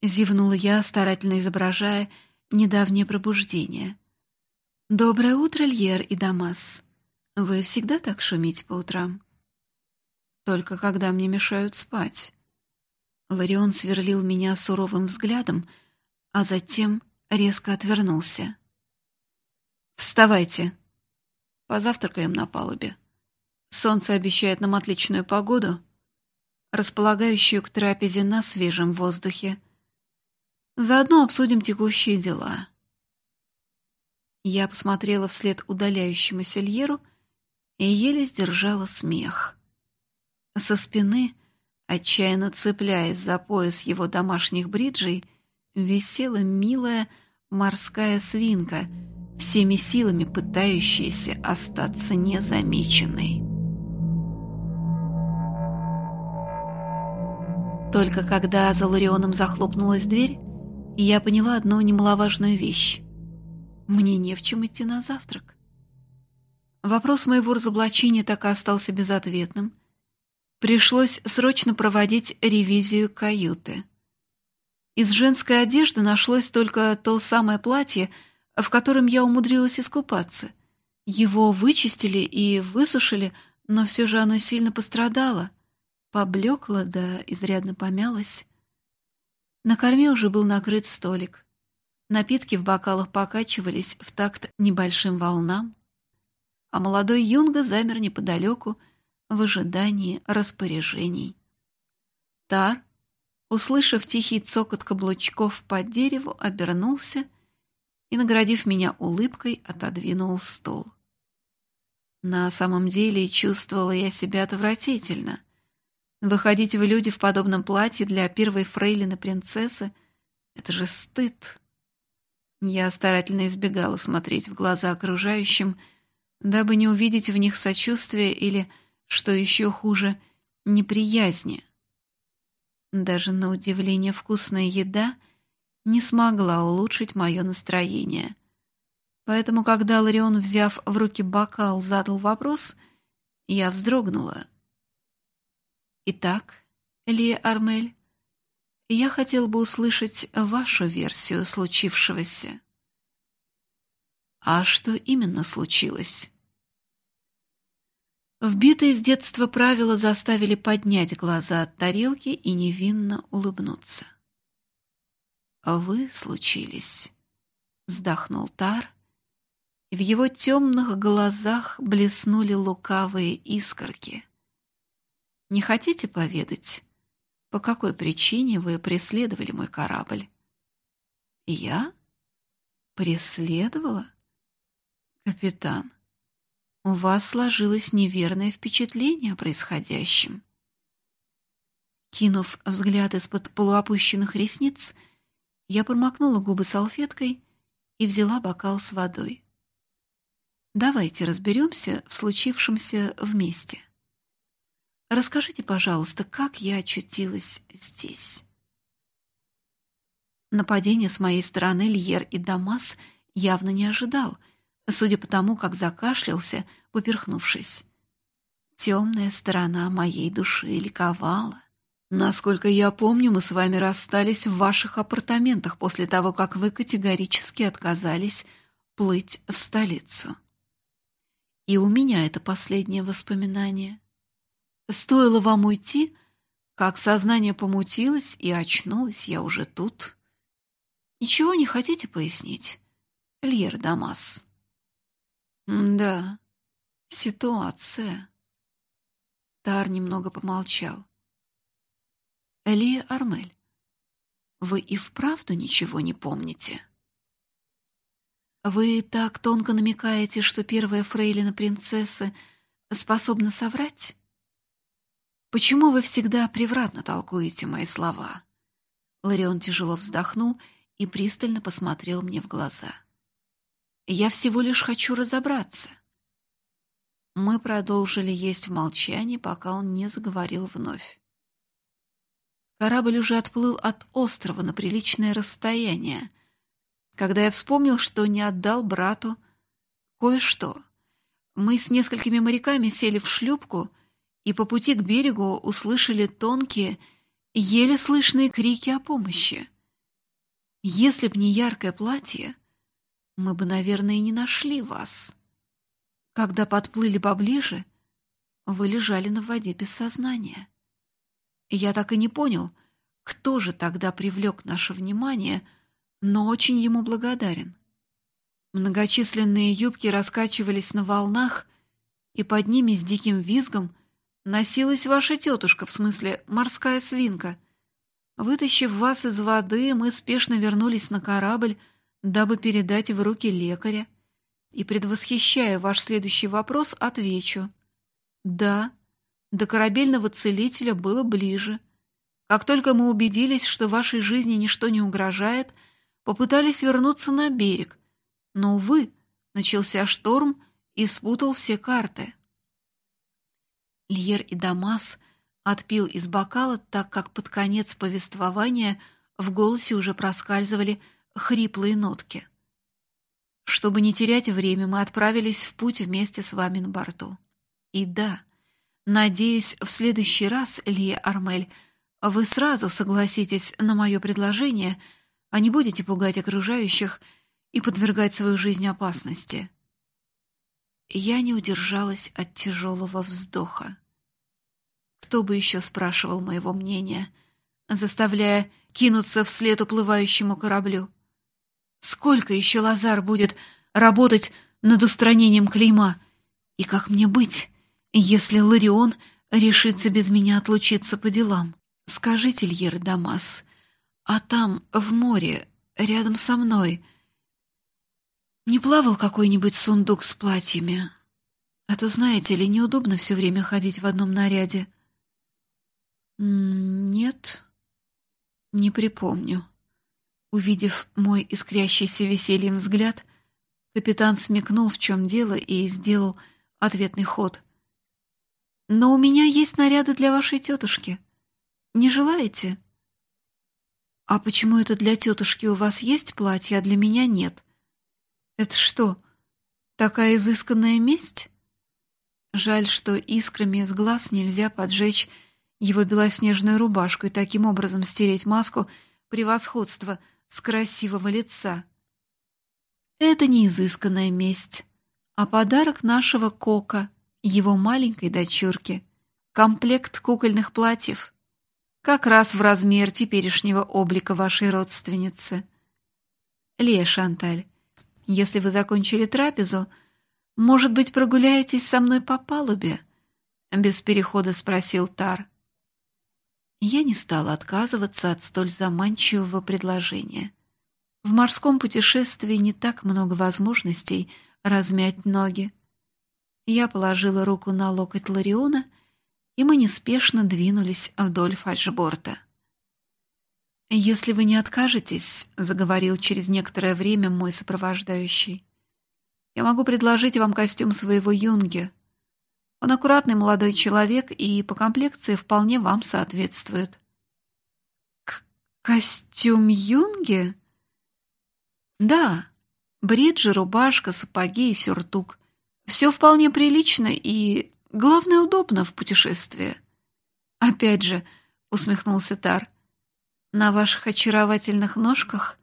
Зевнула я, старательно изображая недавнее пробуждение. Доброе утро, Льер и Дамас. Вы всегда так шумите по утрам? Только когда мне мешают спать. Ларион сверлил меня суровым взглядом, а затем резко отвернулся. Вставайте. Позавтракаем на палубе. Солнце обещает нам отличную погоду. располагающую к трапезе на свежем воздухе. Заодно обсудим текущие дела. Я посмотрела вслед удаляющемуся Льеру и еле сдержала смех. Со спины, отчаянно цепляясь за пояс его домашних бриджей, висела милая морская свинка, всеми силами пытающаяся остаться незамеченной. Только когда за Ларионом захлопнулась дверь, я поняла одну немаловажную вещь. Мне не в чем идти на завтрак. Вопрос моего разоблачения так и остался безответным. Пришлось срочно проводить ревизию каюты. Из женской одежды нашлось только то самое платье, в котором я умудрилась искупаться. Его вычистили и высушили, но все же оно сильно пострадало. Поблекло да изрядно помялось. На корме уже был накрыт столик. Напитки в бокалах покачивались в такт небольшим волнам, а молодой юнга замер неподалеку в ожидании распоряжений. Тар услышав тихий цокот каблучков по дереву, обернулся и, наградив меня улыбкой, отодвинул стол. На самом деле чувствовала я себя отвратительно. Выходить в люди в подобном платье для первой фрейлины принцессы — это же стыд. Я старательно избегала смотреть в глаза окружающим, дабы не увидеть в них сочувствия или, что еще хуже, неприязни. Даже на удивление вкусная еда не смогла улучшить мое настроение. Поэтому, когда Ларион, взяв в руки бокал, задал вопрос, я вздрогнула. «Итак, Лия Армель, я хотел бы услышать вашу версию случившегося». «А что именно случилось?» Вбитые с детства правила заставили поднять глаза от тарелки и невинно улыбнуться. «Вы случились», — вздохнул Тар, и в его темных глазах блеснули лукавые искорки. «Не хотите поведать, по какой причине вы преследовали мой корабль?» «Я? Преследовала?» «Капитан, у вас сложилось неверное впечатление о происходящем. Кинув взгляд из-под полуопущенных ресниц, я промокнула губы салфеткой и взяла бокал с водой. Давайте разберемся в случившемся вместе. Расскажите, пожалуйста, как я очутилась здесь. Нападение с моей стороны Льер и Дамас явно не ожидал — судя по тому, как закашлялся, поперхнувшись. Темная сторона моей души ликовала. Насколько я помню, мы с вами расстались в ваших апартаментах после того, как вы категорически отказались плыть в столицу. И у меня это последнее воспоминание. Стоило вам уйти, как сознание помутилось, и очнулась я уже тут. Ничего не хотите пояснить, Льер Дамас? Да, ситуация. Тар немного помолчал. Элия Армель, вы и вправду ничего не помните? Вы так тонко намекаете, что первая фрейлина принцессы способна соврать? Почему вы всегда превратно толкуете мои слова? Ларион тяжело вздохнул и пристально посмотрел мне в глаза. Я всего лишь хочу разобраться. Мы продолжили есть в молчании, пока он не заговорил вновь. Корабль уже отплыл от острова на приличное расстояние, когда я вспомнил, что не отдал брату кое-что. Мы с несколькими моряками сели в шлюпку и по пути к берегу услышали тонкие, еле слышные крики о помощи. Если б не яркое платье, мы бы, наверное, не нашли вас. Когда подплыли поближе, вы лежали на воде без сознания. Я так и не понял, кто же тогда привлек наше внимание, но очень ему благодарен. Многочисленные юбки раскачивались на волнах, и под ними с диким визгом носилась ваша тетушка, в смысле морская свинка. Вытащив вас из воды, мы спешно вернулись на корабль, дабы передать в руки лекаря. И, предвосхищая ваш следующий вопрос, отвечу. Да, до корабельного целителя было ближе. Как только мы убедились, что вашей жизни ничто не угрожает, попытались вернуться на берег. Но, увы, начался шторм и спутал все карты. Льер и Дамас отпил из бокала, так как под конец повествования в голосе уже проскальзывали хриплые нотки. Чтобы не терять время, мы отправились в путь вместе с вами на борту. И да, надеюсь, в следующий раз, Лия Армель, вы сразу согласитесь на мое предложение, а не будете пугать окружающих и подвергать свою жизнь опасности. Я не удержалась от тяжелого вздоха. Кто бы еще спрашивал моего мнения, заставляя кинуться вслед уплывающему кораблю? Сколько еще Лазар будет работать над устранением клейма? И как мне быть, если Ларион решится без меня отлучиться по делам? Скажите, Льер Дамас, а там, в море, рядом со мной, не плавал какой-нибудь сундук с платьями? А то, знаете ли, неудобно все время ходить в одном наряде. Нет, не припомню. Увидев мой искрящийся весельем взгляд, капитан смекнул, в чем дело, и сделал ответный ход. «Но у меня есть наряды для вашей тетушки. Не желаете?» «А почему это для тетушки у вас есть платье, а для меня нет?» Это что, такая изысканная месть? Жаль, что искрами из глаз нельзя поджечь его белоснежную рубашку и таким образом стереть маску превосходства с красивого лица. Это не изысканная месть, а подарок нашего Кока, его маленькой дочурке, комплект кукольных платьев, как раз в размер теперешнего облика вашей родственницы. Лея Шанталь, если вы закончили трапезу, может быть, прогуляетесь со мной по палубе?» Без перехода спросил Тар. Я не стала отказываться от столь заманчивого предложения. В морском путешествии не так много возможностей размять ноги. Я положила руку на локоть Лариона, и мы неспешно двинулись вдоль фальшборта. «Если вы не откажетесь», — заговорил через некоторое время мой сопровождающий, «я могу предложить вам костюм своего юнги. Он аккуратный молодой человек и по комплекции вполне вам соответствует». К «Костюм юнги?» «Да, бриджи, рубашка, сапоги и сюртук. Все вполне прилично и, главное, удобно в путешествии». «Опять же», — усмехнулся Тар, — на ваших очаровательных ножках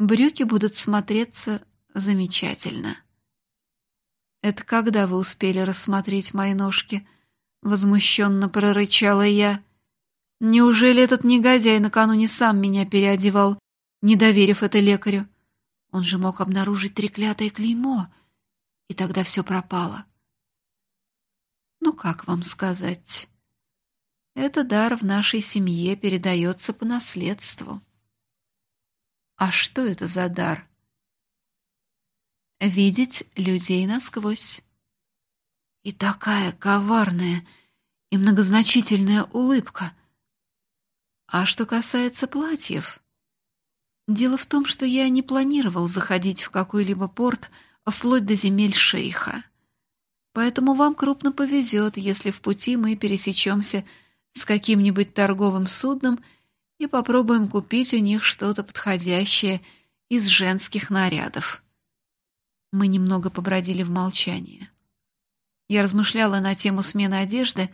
брюки будут смотреться замечательно. Это когда вы успели рассмотреть мои ножки? Возмущенно прорычала я. Неужели этот негодяй накануне сам меня переодевал, не доверив это лекарю? Он же мог обнаружить треклятое клеймо, и тогда все пропало. Ну, как вам сказать? Это дар в нашей семье передается по наследству. А что это за дар? Видеть людей насквозь. И такая коварная и многозначительная улыбка. А что касается платьев, дело в том, что я не планировал заходить в какой-либо порт вплоть до земель шейха. Поэтому вам крупно повезет, если в пути мы пересечемся с каким-нибудь торговым судном и попробуем купить у них что-то подходящее из женских нарядов. Мы немного побродили в молчании. Я размышляла на тему смены одежды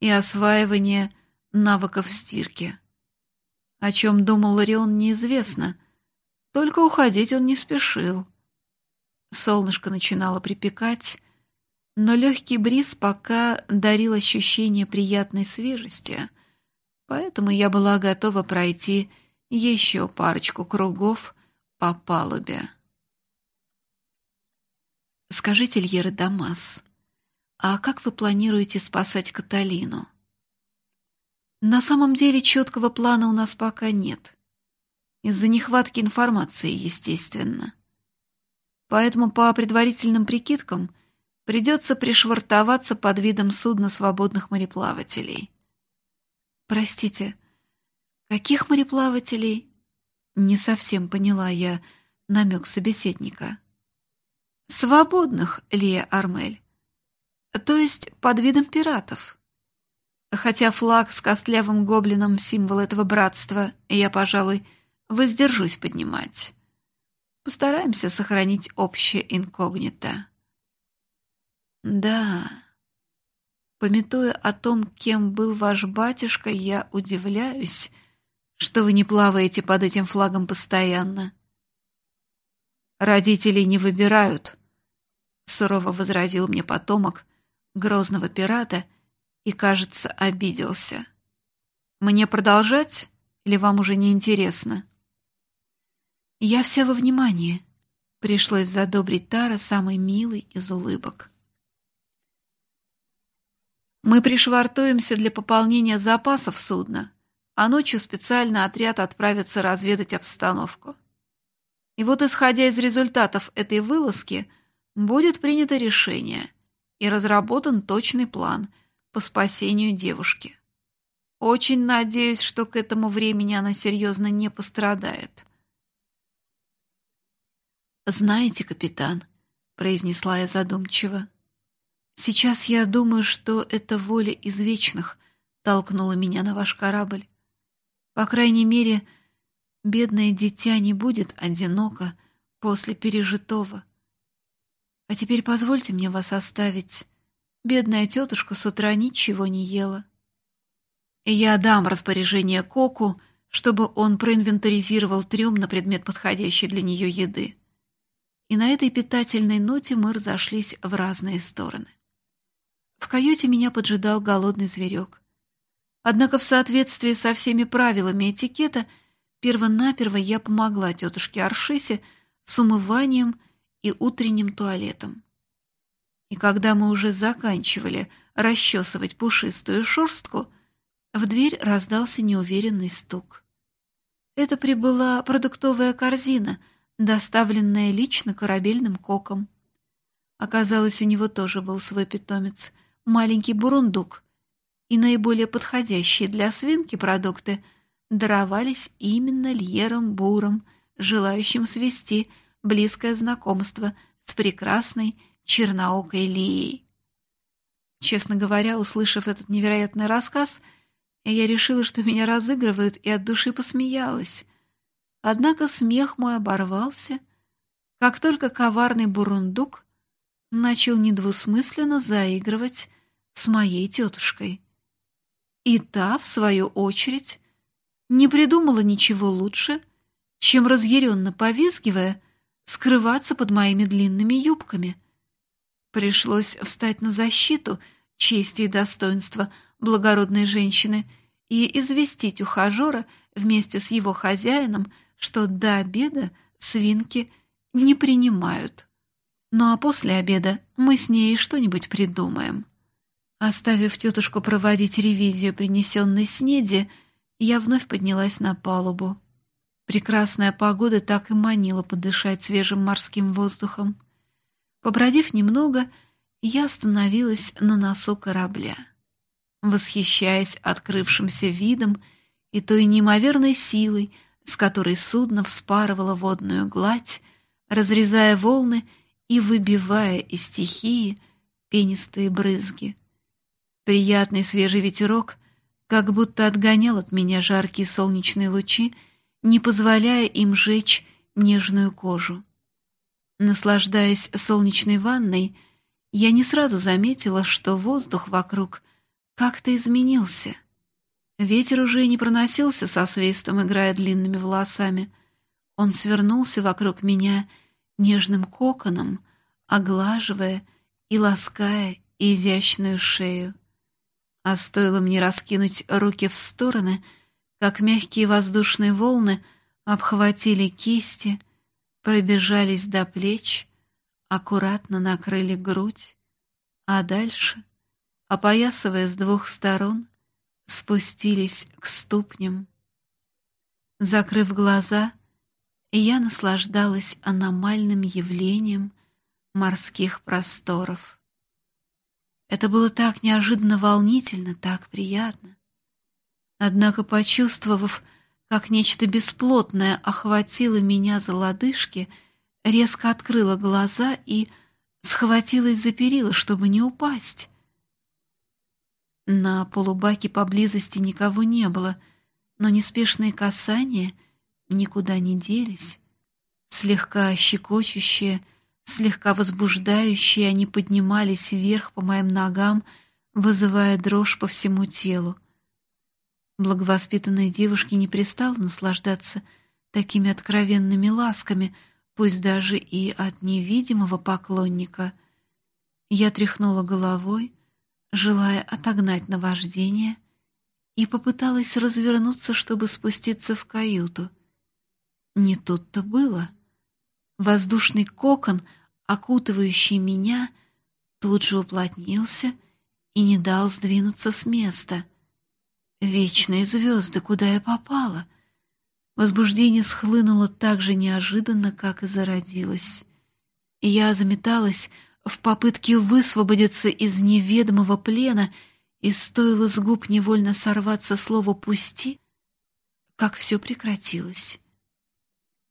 и осваивания навыков стирки. О чем думал Ларион, неизвестно. Только уходить он не спешил. Солнышко начинало припекать, но легкий бриз пока дарил ощущение приятной свежести, поэтому я была готова пройти еще парочку кругов по палубе. «Скажите, Льера Дамас, «А как вы планируете спасать Каталину?» «На самом деле четкого плана у нас пока нет. Из-за нехватки информации, естественно. Поэтому по предварительным прикидкам придется пришвартоваться под видом судна свободных мореплавателей». «Простите, каких мореплавателей?» Не совсем поняла я намек собеседника. «Свободных, Лия Армель. То есть под видом пиратов. Хотя флаг с костлявым гоблином — символ этого братства, я, пожалуй, воздержусь поднимать. Постараемся сохранить общее инкогнито». «Да...» Пометуя о том, кем был ваш батюшка, я удивляюсь, что вы не плаваете под этим флагом постоянно. Родители не выбирают, сурово возразил мне потомок грозного пирата и, кажется, обиделся. Мне продолжать или вам уже не интересно? Я вся во внимании. Пришлось задобрить Тара самый милый из улыбок. Мы пришвартуемся для пополнения запасов судна, а ночью специально отряд отправится разведать обстановку. И вот, исходя из результатов этой вылазки, будет принято решение и разработан точный план по спасению девушки. Очень надеюсь, что к этому времени она серьезно не пострадает. «Знаете, капитан», — произнесла я задумчиво, Сейчас я думаю, что это воля из вечных толкнула меня на ваш корабль. По крайней мере, бедное дитя не будет одиноко после пережитого. А теперь позвольте мне вас оставить. Бедная тетушка с утра ничего не ела. И я дам распоряжение Коку, чтобы он проинвентаризировал трюм на предмет подходящей для нее еды. И на этой питательной ноте мы разошлись в разные стороны. В каюте меня поджидал голодный зверек. Однако в соответствии со всеми правилами этикета первонаперво я помогла тетушке Аршисе с умыванием и утренним туалетом. И когда мы уже заканчивали расчесывать пушистую шерстку, в дверь раздался неуверенный стук. Это прибыла продуктовая корзина, доставленная лично корабельным коком. Оказалось, у него тоже был свой питомец — маленький бурундук, и наиболее подходящие для свинки продукты даровались именно Льером Буром, желающим свести близкое знакомство с прекрасной черноокой Лией. Честно говоря, услышав этот невероятный рассказ, я решила, что меня разыгрывают, и от души посмеялась. Однако смех мой оборвался, как только коварный бурундук начал недвусмысленно заигрывать с моей тетушкой. И та, в свою очередь, не придумала ничего лучше, чем разъяренно повизгивая, скрываться под моими длинными юбками. Пришлось встать на защиту чести и достоинства благородной женщины и известить ухажера вместе с его хозяином, что до обеда свинки не принимают. Ну а после обеда мы с ней что-нибудь придумаем. Оставив тетушку проводить ревизию принесенной снеди, я вновь поднялась на палубу. Прекрасная погода так и манила подышать свежим морским воздухом. Побродив немного, я остановилась на носу корабля. Восхищаясь открывшимся видом и той неимоверной силой, с которой судно вспарывало водную гладь, разрезая волны и выбивая из стихии пенистые брызги. Приятный свежий ветерок как будто отгонял от меня жаркие солнечные лучи, не позволяя им жечь нежную кожу. Наслаждаясь солнечной ванной, я не сразу заметила, что воздух вокруг как-то изменился. Ветер уже не проносился со свистом, играя длинными волосами. Он свернулся вокруг меня нежным коконом, оглаживая и лаская изящную шею. А стоило мне раскинуть руки в стороны, как мягкие воздушные волны обхватили кисти, пробежались до плеч, аккуратно накрыли грудь, А дальше, опоясывая с двух сторон, спустились к ступням. Закрыв глаза, я наслаждалась аномальным явлением морских просторов. Это было так неожиданно волнительно, так приятно. Однако, почувствовав, как нечто бесплотное охватило меня за лодыжки, резко открыла глаза и схватилась за перила, чтобы не упасть. На полубаке поблизости никого не было, но неспешные касания никуда не делись. Слегка щекочущие, слегка возбуждающие, они поднимались вверх по моим ногам, вызывая дрожь по всему телу. Благовоспитанной девушке не пристало наслаждаться такими откровенными ласками, пусть даже и от невидимого поклонника. Я тряхнула головой, желая отогнать наваждение, и попыталась развернуться, чтобы спуститься в каюту. Не тут-то было. Воздушный кокон, окутывающий меня, тут же уплотнился и не дал сдвинуться с места — Вечные звезды, куда я попала? Возбуждение схлынуло так же неожиданно, как и зародилось. И я заметалась в попытке высвободиться из неведомого плена, и стоило с губ невольно сорваться слово «пусти», как все прекратилось.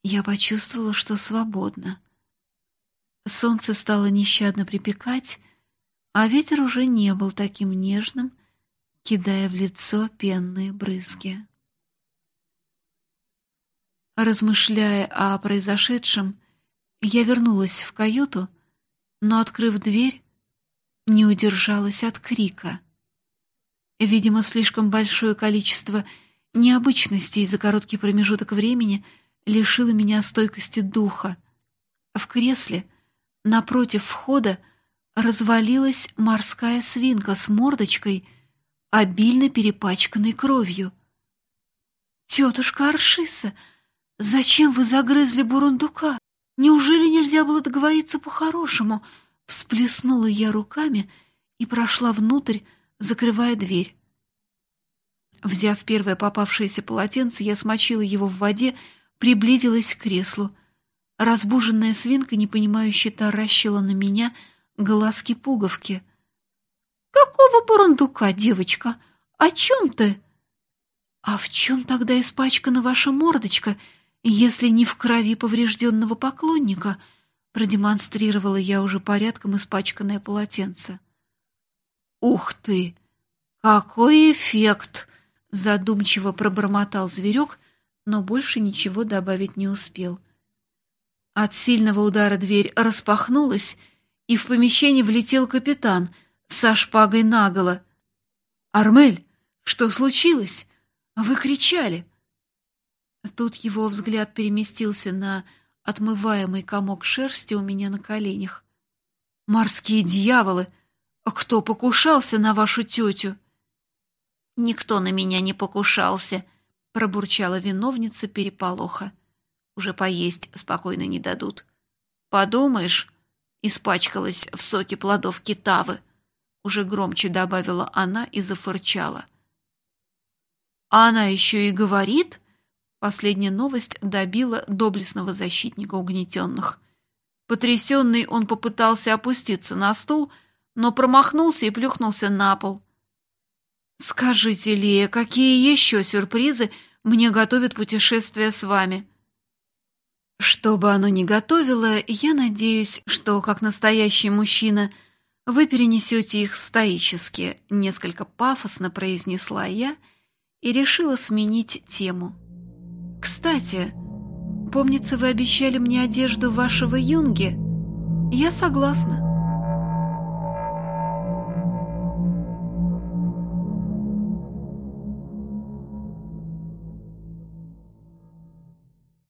Я почувствовала, что свободна. Солнце стало нещадно припекать, а ветер уже не был таким нежным, кидая в лицо пенные брызги. Размышляя о произошедшем, я вернулась в каюту, но, открыв дверь, не удержалась от крика. Видимо, слишком большое количество необычностей за короткий промежуток времени лишило меня стойкости духа. В кресле, напротив входа, развалилась морская свинка с мордочкой — обильно перепачканный кровью. «Тетушка Аршиса, зачем вы загрызли бурундука? Неужели нельзя было договориться по-хорошему?» Всплеснула я руками и прошла внутрь, закрывая дверь. Взяв первое попавшееся полотенце, я смочила его в воде, приблизилась к креслу. Разбуженная свинка, непонимающе таращила на меня глазки-пуговки — «Какого бурундука, девочка? О чем ты?» «А в чем тогда испачкана ваша мордочка, если не в крови поврежденного поклонника?» Продемонстрировала я уже порядком испачканное полотенце. «Ух ты! Какой эффект!» Задумчиво пробормотал зверек, но больше ничего добавить не успел. От сильного удара дверь распахнулась, и в помещение влетел капитан — со шпагой наголо. «Армель, что случилось? Вы кричали!» Тут его взгляд переместился на отмываемый комок шерсти у меня на коленях. «Морские дьяволы! Кто покушался на вашу тетю?» «Никто на меня не покушался», — пробурчала виновница переполоха. «Уже поесть спокойно не дадут». «Подумаешь, испачкалась в соке плодов китавы» уже громче добавила она и зафырчала. А она еще и говорит? Последняя новость добила доблестного защитника угнетенных. Потрясенный он попытался опуститься на стул, но промахнулся и плюхнулся на пол. «Скажите, Лия, какие еще сюрпризы мне готовит путешествие с вами?» Что бы оно ни готовило, я надеюсь, что, как настоящий мужчина – вы перенесете их стоически, несколько пафосно произнесла я и решила сменить тему. Кстати, помнится, вы обещали мне одежду вашего юнги. Я согласна.